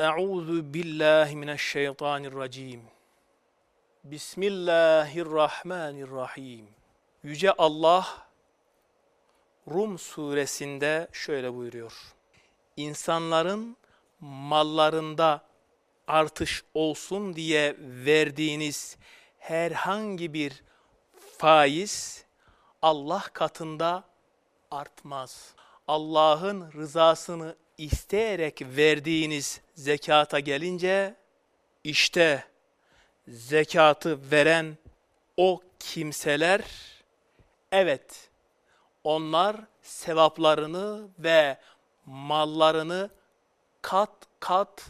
Euzu billahi mineşşeytanirracim. Bismillahirrahmanirrahim. Yüce Allah Rum suresinde şöyle buyuruyor. İnsanların mallarında artış olsun diye verdiğiniz herhangi bir faiz Allah katında artmaz. Allah'ın rızasını isteyerek verdiğiniz zekata gelince işte zekatı veren o kimseler evet onlar sevaplarını ve mallarını kat kat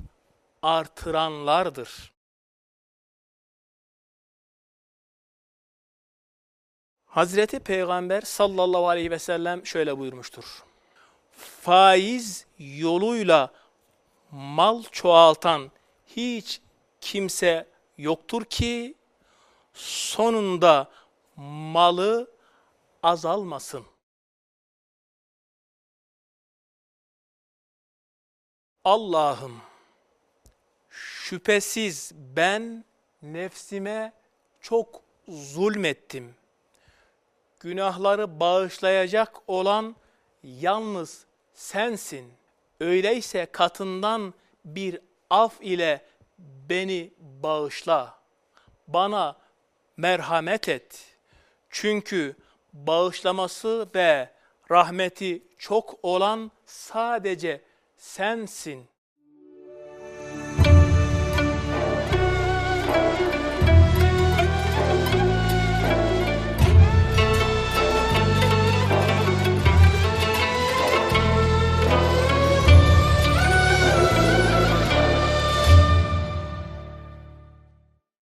artıranlardır. Hazreti Peygamber sallallahu aleyhi ve sellem şöyle buyurmuştur. Faiz yoluyla mal çoğaltan hiç kimse yoktur ki sonunda malı azalmasın. Allah'ım şüphesiz ben nefsime çok zulmettim. Günahları bağışlayacak olan yalnız sensin. Öyleyse katından bir af ile beni bağışla. Bana merhamet et. Çünkü bağışlaması ve rahmeti çok olan sadece sensin.